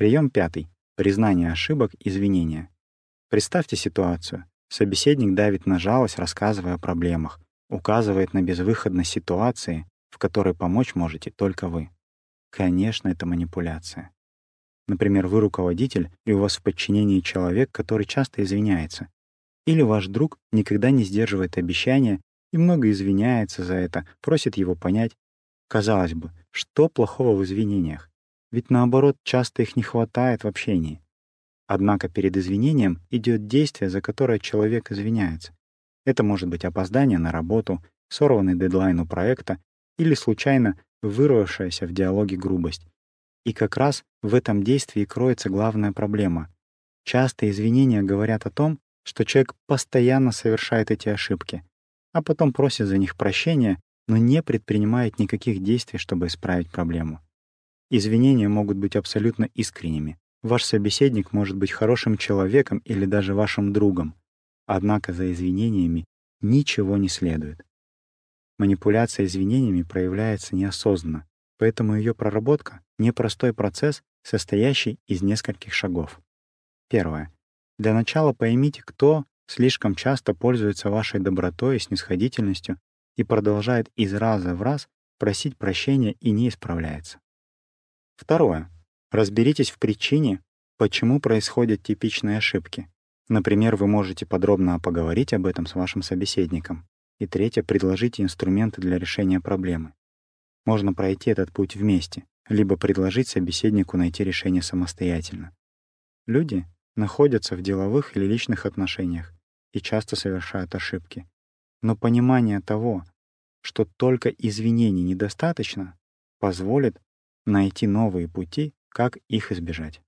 Прием пятый. Признание ошибок, извинения. Представьте ситуацию. Собеседник давит на жалость, рассказывая о проблемах, указывает на безвыходность ситуации, в которой помочь можете только вы. Конечно, это манипуляция. Например, вы руководитель, и у вас в подчинении человек, который часто извиняется. Или ваш друг никогда не сдерживает обещания и много извиняется за это, просит его понять. Казалось бы, что плохого в извинениях? Ведь наоборот, часто их не хватает в общении. Однако перед извинением идет действие, за которое человек извиняется. Это может быть опоздание на работу, сорванный дедлайн у проекта или случайно вырвавшаяся в диалоге грубость. И как раз в этом действии кроется главная проблема. Часто извинения говорят о том, что человек постоянно совершает эти ошибки, а потом просит за них прощения, но не предпринимает никаких действий, чтобы исправить проблему. Извинения могут быть абсолютно искренними. Ваш собеседник может быть хорошим человеком или даже вашим другом, однако за извинениями ничего не следует. Манипуляция извинениями проявляется неосознанно, поэтому ее проработка — непростой процесс, состоящий из нескольких шагов. Первое. Для начала поймите, кто слишком часто пользуется вашей добротой и снисходительностью и продолжает из раза в раз просить прощения и не исправляется. Второе. Разберитесь в причине, почему происходят типичные ошибки. Например, вы можете подробно поговорить об этом с вашим собеседником. И третье. Предложите инструменты для решения проблемы. Можно пройти этот путь вместе, либо предложить собеседнику найти решение самостоятельно. Люди находятся в деловых или личных отношениях и часто совершают ошибки. Но понимание того, что только извинений недостаточно, позволит найти новые пути, как их избежать.